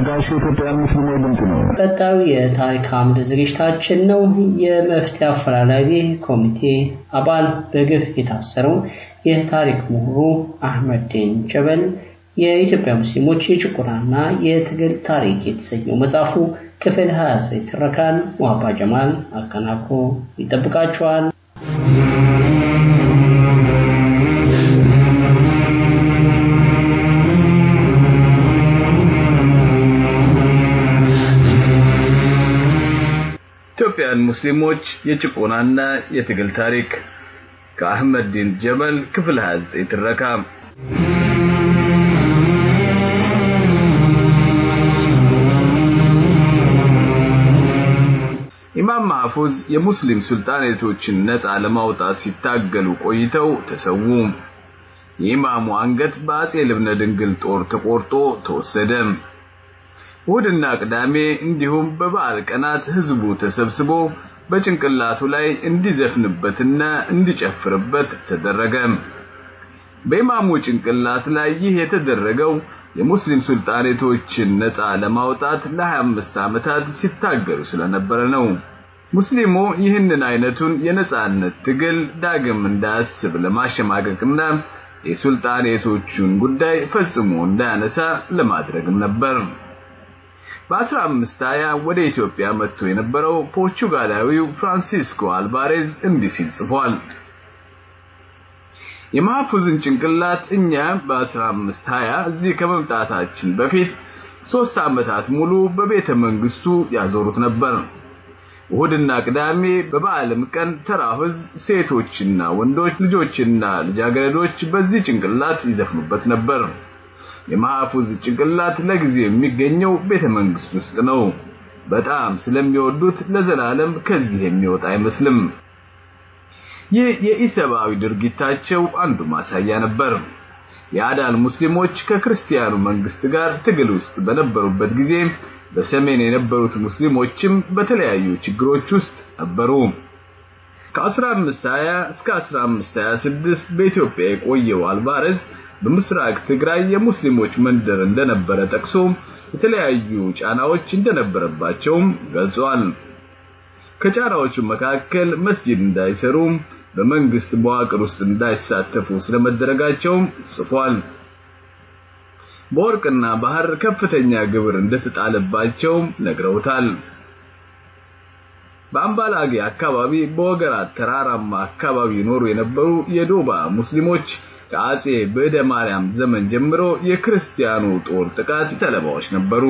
የነጋሽ የኢትዮጵያ ሙስሊሞች ድምፅ ነው። ቀጣዩ የታሪክ አምድ ዝግጅታችን ነው። የመፍትሄ አፈላላጊ ኮሚቴ አባል በግፍ የታሰረው የታሪክ ምሁሩ አህመዲን ጀበል የኢትዮጵያ ሙስሊሞች የጭቆናና የትግል ታሪክ የተሰኘው መጽሐፉ ክፍል 29 ትረካን ዋባ ጀማል አቀናብሮ ይጠብቃቸዋል። ሙስሊሞች የጭቆናና የትግል ታሪክ ከአህመድ ዲን ጀበል ክፍል 29 ትረካ ኢማም ማህፉዝ የሙስሊም ሱልጣኔቶችን ነፃ ለማውጣት ሲታገሉ ቆይተው ተሰዉ። የኢማሙ አንገት በአጼ ልብነ ድንግል ጦር ተቆርጦ ተወሰደ። እሁድና ቅዳሜ እንዲሁም በበዓል ቀናት ህዝቡ ተሰብስቦ በጭንቅላቱ ላይ እንዲዘፍንበትና እንዲጨፍርበት ተደረገ። በኢማሙ ጭንቅላት ላይ ይህ የተደረገው የሙስሊም ሱልጣኔቶችን ነፃ ለማውጣት ለ25 ዓመታት ሲታገሉ ስለነበረ ነው። ሙስሊሙ ይህንን አይነቱን የነጻነት ትግል ዳግም እንዳያስብ ለማሸማቀቅና የሱልጣኔቶቹን ጉዳይ ፈጽሞ እንዳያነሳ ለማድረግም ነበር። በ1520 ወደ ኢትዮጵያ መጥቶ የነበረው ፖርቹጋላዊው ፍራንሲስኮ አልቫሬዝ እንዲህ ሲል ጽፏል። የማህፉዝን ጭንቅላት እኛ በ1520 እዚህ ከመምጣታችን በፊት ሶስት ዓመታት ሙሉ በቤተ መንግስቱ ያዞሩት ነበር። እሁድና ቅዳሜ በበዓልም ቀን ተራው ህዝብ ሴቶችና ወንዶች ልጆችና ልጃገረዶች በዚህ ጭንቅላት ይዘፍኑበት ነበር። የማህፉዝ ጭንቅላት ለጊዜው የሚገኘው ቤተ መንግስት ውስጥ ነው። በጣም ስለሚወዱት ለዘላለም ከዚህ የሚወጣ አይመስልም። ይህ የኢሰብአዊ ድርጊታቸው አንዱ ማሳያ ነበር። የአዳል ሙስሊሞች ከክርስቲያኑ መንግስት ጋር ትግል ውስጥ በነበሩበት ጊዜ በሰሜን የነበሩት ሙስሊሞችም በተለያዩ ችግሮች ውስጥ ነበሩ። ከ1520 እስከ 1526 በኢትዮጵያ የቆየው አልቫሬዝ በምስራቅ ትግራይ የሙስሊሞች መንደር እንደነበረ ጠቅሶ የተለያዩ ጫናዎች እንደነበረባቸውም ገልጿል። ከጫናዎቹ መካከል መስጂድ እንዳይሰሩ በመንግስት መዋቅር ውስጥ እንዳይሳተፉ ስለመደረጋቸውም ጽፏል። በወርቅና ባህር ከፍተኛ ግብር እንደተጣለባቸው ነግረውታል። በአምባላጌ አካባቢ በወገራት ተራራማ አካባቢ ይኖሩ የነበሩ የዶባ ሙስሊሞች ከአጼ በዕደ ማርያም ዘመን ጀምሮ የክርስቲያኑ ጦር ጥቃት ሰለባዎች ነበሩ።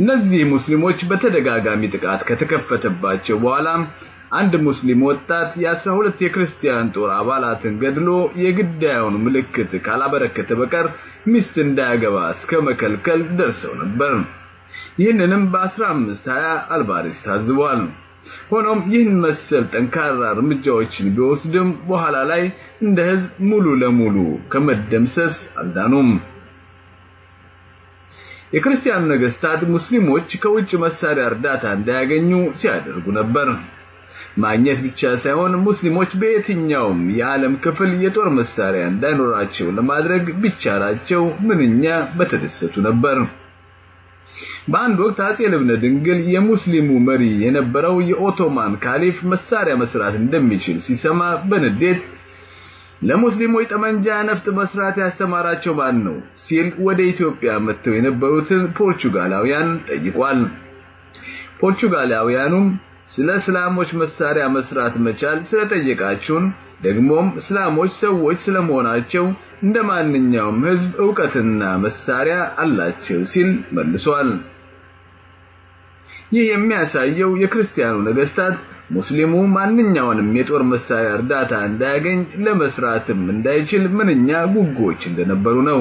እነዚህ ሙስሊሞች በተደጋጋሚ ጥቃት ከተከፈተባቸው በኋላ አንድ ሙስሊም ወጣት የአስራ ሁለት የክርስቲያን ጦር አባላትን ገድሎ የግዳዩን ምልክት ካላበረከተ በቀር ሚስት እንዳያገባ እስከ መከልከል ደርሰው ነበር። ይህንንም በ1520 አልቫሬስ ታዝቧል። ሆኖም ይህን መሰል ጠንካራ እርምጃዎችን ቢወስድም በኋላ ላይ እንደ ህዝብ ሙሉ ለሙሉ ከመደምሰስ አልዳኑም። የክርስቲያኑ ነገስታት ሙስሊሞች ከውጭ መሳሪያ እርዳታ እንዳያገኙ ሲያደርጉ ነበር። ማግኘት ብቻ ሳይሆን ሙስሊሞች በየትኛውም የዓለም ክፍል የጦር መሳሪያ እንዳይኖራቸው ለማድረግ ቢቻላቸው ምንኛ በተደሰቱ ነበር። በአንድ ወቅት አጼ ልብነ ድንግል የሙስሊሙ መሪ የነበረው የኦቶማን ካሊፍ መሳሪያ መስራት እንደሚችል ሲሰማ በንዴት ለሙስሊሞች ጠመንጃ ነፍጥ መስራት ያስተማራቸው ማን ነው ሲል ወደ ኢትዮጵያ መጥተው የነበሩትን ፖርቹጋላውያን ጠይቋል። ፖርቹጋላውያኑም ስለ እስላሞች መሳሪያ መስራት መቻል ስለጠየቃችሁን ደግሞም እስላሞች ሰዎች ስለመሆናቸው እንደ ማንኛውም ህዝብ ዕውቀትና መሳሪያ አላቸው ሲል መልሷል። ይህ የሚያሳየው የክርስቲያኑ ነገስታት ሙስሊሙ ማንኛውንም የጦር መሳሪያ እርዳታ እንዳያገኝ ለመስራትም እንዳይችል ምንኛ ጉጉዎች እንደነበሩ ነው።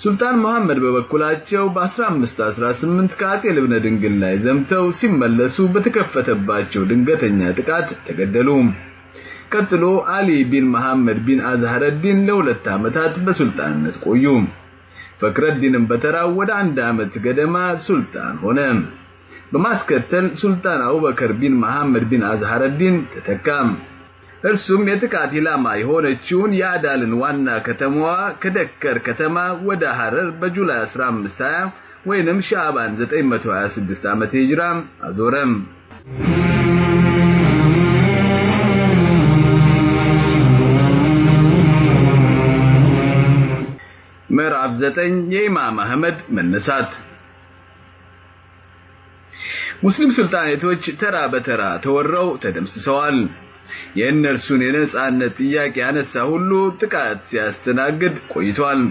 ሱልጣን መሐመድ በበኩላቸው በ1518 ከአጼ ልብነ ድንግል ላይ ዘምተው ሲመለሱ በተከፈተባቸው ድንገተኛ ጥቃት ተገደሉ። ቀጥሎ አሊ ቢን መሐመድ ቢን አዝሐረዲን ለሁለት ዓመታት በሱልጣንነት ቆዩ። ፈክረዲንም በተራው ወደ አንድ ዓመት ገደማ ሱልጣን ሆነ። በማስከተል ሱልጣን አቡበከር ቢን መሐመድ ቢን አዝሐረዲን ተተካ። እርሱም የጥቃት ኢላማ የሆነችውን የአዳልን ዋና ከተማዋ ከደከር ከተማ ወደ ሐረር በጁላይ 15 20 ወይንም ሻዕባን 926 ዓመተ ሂጅራ አዞረም። ምዕራፍ 9 የኢማም አህመድ መነሳት ሙስሊም ሱልጣኔቶች ተራ በተራ ተወረው ተደምስሰዋል። የእነርሱን የነጻነት ጥያቄ ያነሳ ሁሉ ጥቃት ሲያስተናግድ ቆይቷል።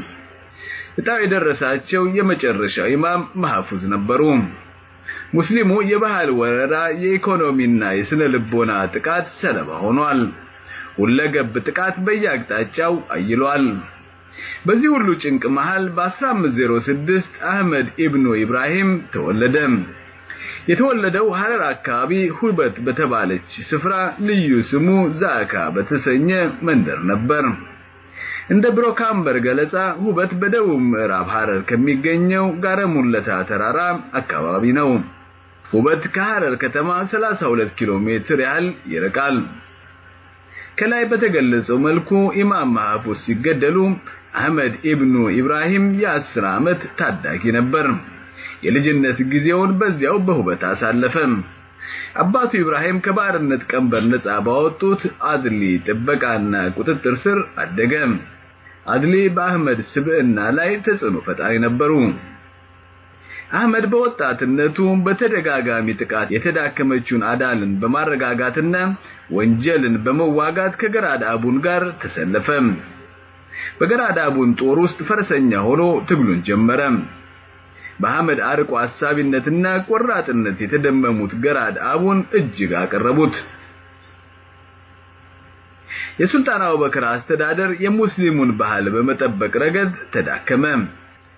እጣው የደረሳቸው የመጨረሻው ኢማም መሐፉዝ ነበሩ። ሙስሊሙ የባህል ወረራ፣ የኢኮኖሚና የስነ ልቦና ጥቃት ሰለባ ሆኗል። ሁለገብ ጥቃት በየአቅጣጫው አይሏል። በዚህ ሁሉ ጭንቅ መሃል በ1506 አህመድ ኢብኑ ኢብራሂም ተወለደ። የተወለደው ሐረር አካባቢ ሁበት በተባለች ስፍራ ልዩ ስሙ ዛካ በተሰኘ መንደር ነበር። እንደ ብሮካምበር ገለጻ ሁበት በደቡብ ምዕራብ ሐረር ከሚገኘው ጋረ ሙለታ ተራራ አካባቢ ነው። ሁበት ከሐረር ከተማ 32 ኪሎ ሜትር ያህል ይርቃል። ከላይ በተገለጸው መልኩ ኢማም መሐፉዝ ሲገደሉ አህመድ ኢብኑ ኢብራሂም የአስር ዓመት ታዳጊ ነበር። የልጅነት ጊዜውን በዚያው በሁበት አሳለፈ። አባቱ ኢብራሂም ከባርነት ቀንበር ነፃ ባወጡት አድሊ ጥበቃና ቁጥጥር ስር አደገ። አድሊ በአህመድ ስብዕና ላይ ተጽዕኖ ፈጣሪ ነበሩ። አህመድ በወጣትነቱ በተደጋጋሚ ጥቃት የተዳከመችውን አዳልን በማረጋጋትና ወንጀልን በመዋጋት ከገራድ አቡን ጋር ተሰለፈ። በገራድ አቡን ጦር ውስጥ ፈረሰኛ ሆኖ ትግሉን ጀመረ። በአህመድ አርቆ አሳቢነትና ቆራጥነት የተደመሙት ገራድ አቡን እጅግ አቀረቡት። የሱልጣን አቡበክር አስተዳደር የሙስሊሙን ባህል በመጠበቅ ረገድ ተዳከመ።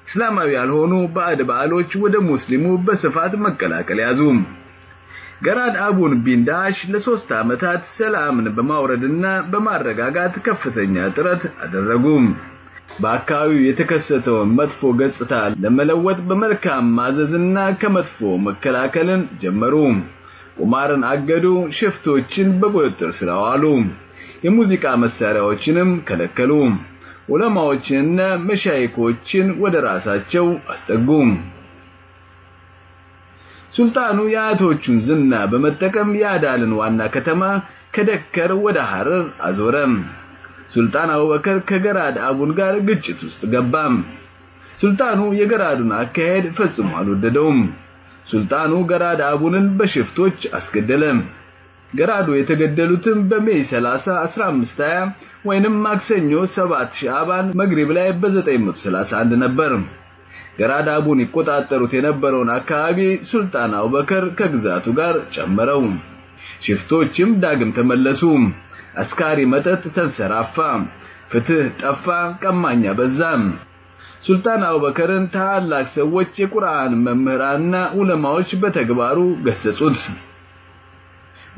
እስላማዊ ያልሆኑ ባዕድ ባህሎች ወደ ሙስሊሙ በስፋት መቀላቀል ያዙ። ገራድ አቡን ቢንዳሽ ለሶስት ዓመታት ሰላምን በማውረድና በማረጋጋት ከፍተኛ ጥረት አደረጉ። በአካባቢው የተከሰተውን መጥፎ ገጽታ ለመለወጥ በመልካም ማዘዝና ከመጥፎ መከላከልን ጀመሩ። ቁማርን አገዱ፣ ሽፍቶችን በቁጥጥር ስር አዋሉ፣ የሙዚቃ መሳሪያዎችንም ከለከሉ፣ ዑለማዎችንና መሻይኮችን ወደ ራሳቸው አስጠጉ። ሱልጣኑ የአያቶቹን ዝና በመጠቀም የአዳልን ዋና ከተማ ከደከር ወደ ሐረር አዞረ። ሱልጣን አቡበከር ከገራድ አቡን ጋር ግጭት ውስጥ ገባ። ሱልጣኑ የገራዱን አካሄድ ፈጽሞ አልወደደውም። ሱልጣኑ ገራድ አቡንን በሽፍቶች አስገደለ። ገራዱ የተገደሉትም በሜይ 30 1520 ወይንም ማክሰኞ 7 ሻዕባን መግሪብ ላይ በ931 ነበር። ገራድ አቡን ይቆጣጠሩት የነበረውን አካባቢ ሱልጣን አቡበከር ከግዛቱ ጋር ጨመረው። ሽፍቶችም ዳግም ተመለሱ። አስካሪ መጠጥ ተንሰራፋ፣ ፍትህ ጠፋ፣ ቀማኛ በዛ። ሱልጣን አቡበከርን ታላቅ ሰዎች የቁርአን መምህራንና ዑለማዎች በተግባሩ ገሰጹት።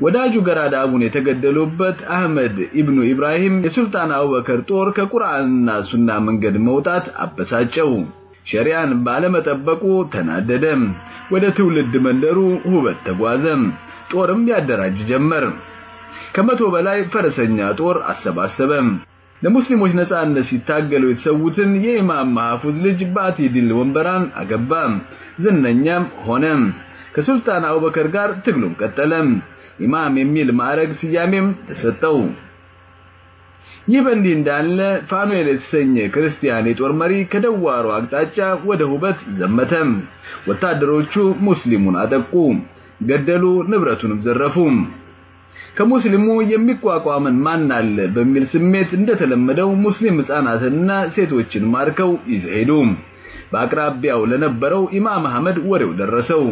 ወዳጁ ገራድ አቡን የተገደሉበት አህመድ ኢብኑ ኢብራሂም የሱልጣን አቡበከር ጦር ከቁርአንና ሱና መንገድ መውጣት አበሳጨው። ሸሪያን ባለመጠበቁ ተናደደ። ወደ ትውልድ መንደሩ ሁበት ተጓዘ። ጦርም ያደራጅ ጀመር። ከመቶ በላይ ፈረሰኛ ጦር አሰባሰበ። ለሙስሊሞች ነጻነት ሲታገሉ የተሰዉትን የኢማም መሐፉዝ ልጅ ባቲዲል ወንበራን አገባ። ዝነኛም ሆነ። ከሱልጣን አቡበከር ጋር ትግሉም ቀጠለ። ኢማም የሚል ማዕረግ ስያሜም ተሰጠው። ይህ በእንዲህ እንዳለ ፋኑኤል የተሰኘ ክርስቲያን የጦር መሪ ከደዋሮ አቅጣጫ ወደ ሁበት ዘመተ። ወታደሮቹ ሙስሊሙን አጠቁ፣ ገደሉ፣ ንብረቱንም ዘረፉ። ከሙስሊሙ የሚቋቋምን ማን አለ በሚል ስሜት እንደተለመደው ሙስሊም ሕፃናትንና ሴቶችን ማርከው ይዘው ሄዱ። በአቅራቢያው ለነበረው ኢማም አህመድ ወሬው ደረሰው።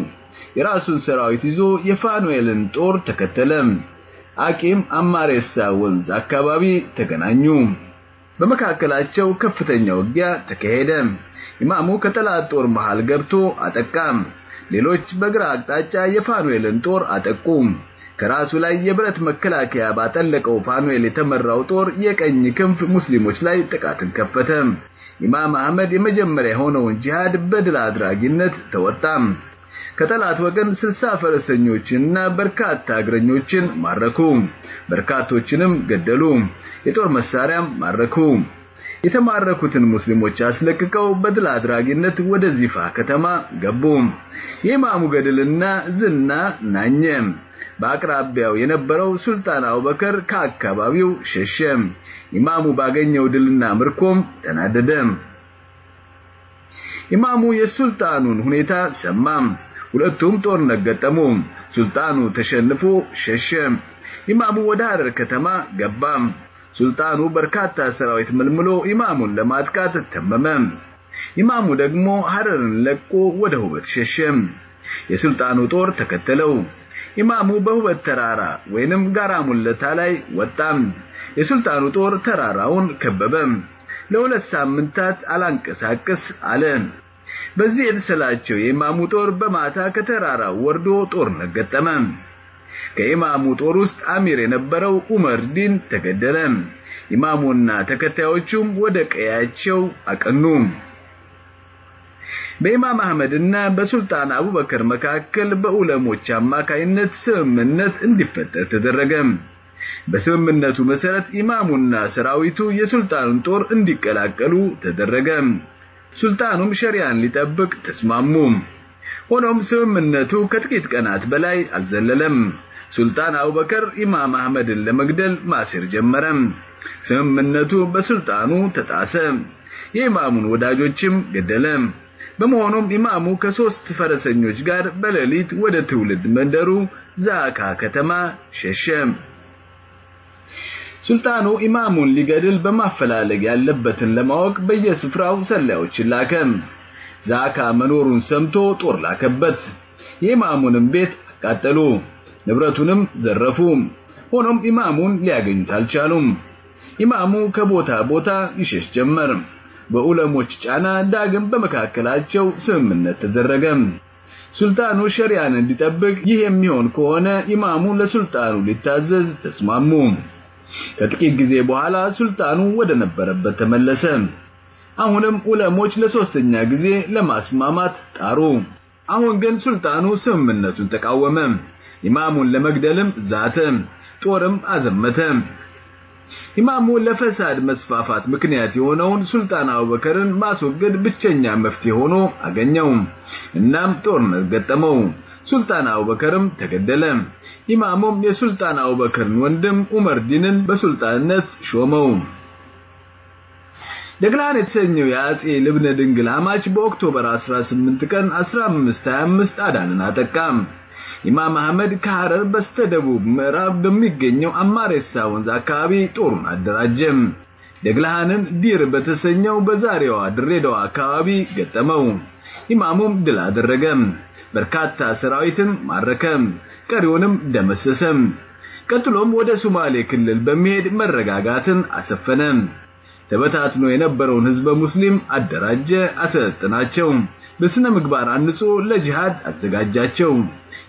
የራሱን ሰራዊት ይዞ የፋኑኤልን ጦር ተከተለ። አቂም አማሬሳ ወንዝ አካባቢ ተገናኙ። በመካከላቸው ከፍተኛ ውጊያ ተካሄደ። ኢማሙ ከጠላት ጦር መሃል ገብቶ አጠቃ። ሌሎች በግራ አቅጣጫ የፋኑኤልን ጦር አጠቁ። ከራሱ ላይ የብረት መከላከያ ባጠለቀው ፋኑኤል የተመራው ጦር የቀኝ ክንፍ ሙስሊሞች ላይ ጥቃትን ከፈተ። ኢማም አህመድ የመጀመሪያ የሆነውን ጂሃድ በድል አድራጊነት ተወጣ። ከጠላት ወገን ስልሳ ፈረሰኞችንና በርካታ እግረኞችን ማረኩ። በርካቶችንም ገደሉ። የጦር መሳሪያም ማረኩ። የተማረኩትን ሙስሊሞች አስለቅቀው በድል አድራጊነት ወደ ዚፋ ከተማ ገቡ። የኢማሙ ገድልና ዝና ናኘ። በአቅራቢያው የነበረው ሱልጣን አቡበከር ከአካባቢው ሸሸ። ኢማሙ ባገኘው ድልና ምርኮም ተናደደ። ኢማሙ የሱልጣኑን ሁኔታ ሰማ። ሁለቱም ጦርነት ገጠሙ። ሱልጣኑ ተሸንፎ ሸሸ። ኢማሙ ወደ ሐረር ከተማ ገባ። ሱልጣኑ በርካታ ሰራዊት መልምሎ ኢማሙን ለማጥቃት ተመመ። ኢማሙ ደግሞ ሐረርን ለቆ ወደ ሁበት ሸሸ። የሱልጣኑ ጦር ተከተለው። ኢማሙ በሁበት ተራራ ወይንም ጋራ ሙለታ ላይ ወጣ። የሱልጣኑ ጦር ተራራውን ከበበ። ለሁለት ሳምንታት አላንቀሳቀስ አለ። በዚህ የተሰላቸው የኢማሙ ጦር በማታ ከተራራው ወርዶ ጦርነት ገጠመ። ከኢማሙ ጦር ውስጥ አሚር የነበረው ዑመር ዲን ተገደለ። ኢማሙና ተከታዮቹም ወደ ቀያቸው አቀኑ። በኢማም አህመድና በሱልጣን አቡበከር መካከል በዑለሞች አማካይነት ስምምነት እንዲፈጠር ተደረገ። በስምምነቱ መሰረት ኢማሙና ሰራዊቱ የሱልጣኑን ጦር እንዲቀላቀሉ ተደረገ። ሱልጣኑም ሸሪያን ሊጠብቅ ተስማሙ። ሆኖም ስምምነቱ ከጥቂት ቀናት በላይ አልዘለለም። ሱልጣን አቡበከር ኢማም አህመድን ለመግደል ማሴር ጀመረ። ስምምነቱ በሱልጣኑ ተጣሰ። የኢማሙን ወዳጆችም ገደለ። በመሆኑም ኢማሙ ከሶስት ፈረሰኞች ጋር በሌሊት ወደ ትውልድ መንደሩ ዛካ ከተማ ሸሸ። ሱልጣኑ ኢማሙን ሊገድል በማፈላለግ ያለበትን ለማወቅ በየስፍራው ሰላዮችን ላከ። ዛካ መኖሩን ሰምቶ ጦር ላከበት። የኢማሙንም ቤት አቃጠሉ፣ ንብረቱንም ዘረፉ። ሆኖም ኢማሙን ሊያገኙት አልቻሉም። ኢማሙ ከቦታ ቦታ ይሸሽ ጀመር። በዑለሞች ጫና ዳግም በመካከላቸው ስምምነት ተደረገ። ሱልጣኑ ሸሪያን እንዲጠብቅ ይህ የሚሆን ከሆነ ኢማሙ ለሱልጣኑ ሊታዘዝ ተስማሙ። ከጥቂት ጊዜ በኋላ ሱልጣኑ ወደ ነበረበት ተመለሰ። አሁንም ዑለሞች ለሶስተኛ ጊዜ ለማስማማት ጣሩ። አሁን ግን ሱልጣኑ ስምምነቱን ተቃወመ። ኢማሙን ለመግደልም ዛተ፣ ጦርም አዘመተ። ኢማሙ ለፈሳድ መስፋፋት ምክንያት የሆነውን ሱልጣን አቡበከርን ማስወገድ ብቸኛ መፍትሄ ሆኖ አገኘው። እናም ጦርነት ገጠመው። ሱልጣን አቡበከርም ተገደለ። ኢማሙም የሱልጣን አቡበከርን ወንድም ዑመር ዲንን በሱልጣንነት ሾመው። ደግላን የተሰኘው የአጼ ልብነ ድንግል አማች በኦክቶበር 18 ቀን 1525 አዳንን አጠቃ። ኢማም አህመድ ከሐረር በስተደቡብ ምዕራብ በሚገኘው አማሬሳ ወንዝ አካባቢ ጦሩን አደራጀ። ደግላሃንን ዲር በተሰኘው በዛሬዋ ድሬዳዋ አካባቢ ገጠመው። ኢማሙም ድል አደረገ። በርካታ ሰራዊትን ማረከ፣ ቀሪውንም ደመሰሰ። ቀጥሎም ወደ ሶማሌ ክልል በመሄድ መረጋጋትን አሰፈነ። ተበታትኖ የነበረውን ህዝበ ሙስሊም አደራጀ፣ አሰለጠናቸው። በስነ ምግባር አንጾ ለጂሃድ አዘጋጃቸው።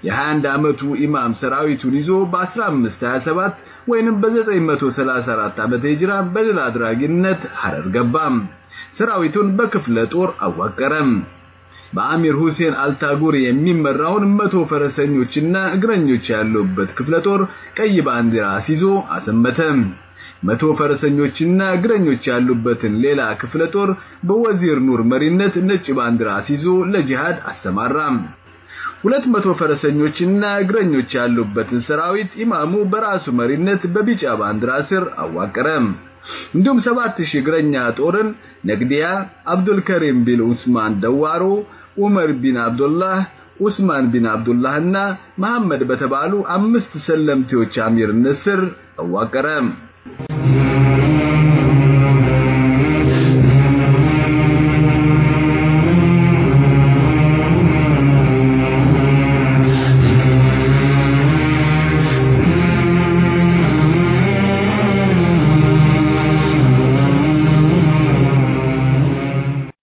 የ21 ዓመቱ ኢማም ሰራዊቱን ይዞ በ1527 ወይንም በ934 ዓመተ ሂጅራ በድል አድራጊነት ሐረር ገባ። ሰራዊቱን በክፍለ ጦር አዋቀረ። በአሚር ሁሴን አልታጉር የሚመራውን መቶ ፈረሰኞችና እግረኞች ያሉበት ክፍለ ጦር ቀይ ባንዲራ ሲዞ አሰመተ። መቶ ፈረሰኞችና እግረኞች ያሉበትን ሌላ ክፍለ ጦር በወዚር ኑር መሪነት ነጭ ባንዲራ ሲዞ ለጂሃድ አሰማራ። ሁለት መቶ ፈረሰኞችና እግረኞች ያሉበትን ሰራዊት ኢማሙ በራሱ መሪነት በቢጫ ባንዲራ ስር አዋቀረ። እንዲሁም ሰባት ሺህ እግረኛ ጦርን ነግዲያ፣ አብዱል ከሪም ቢን ኡስማን ደዋሮ፣ ዑመር ቢን አብዱላህ፣ ኡስማን ቢን አብዱላህና መሐመድ በተባሉ አምስት ሰለምቴዎች አሚርነት ስር አዋቀረ።